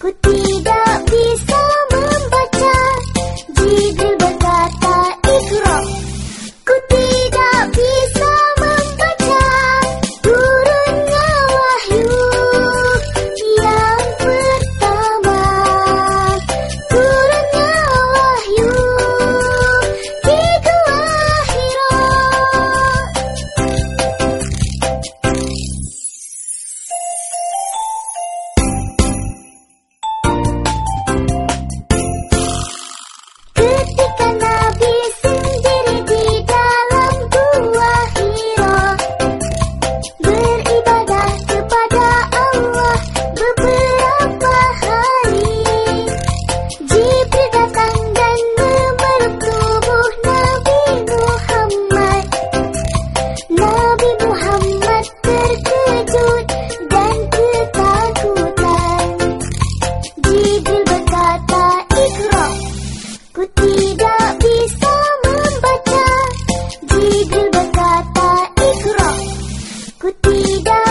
咕滴答 vida.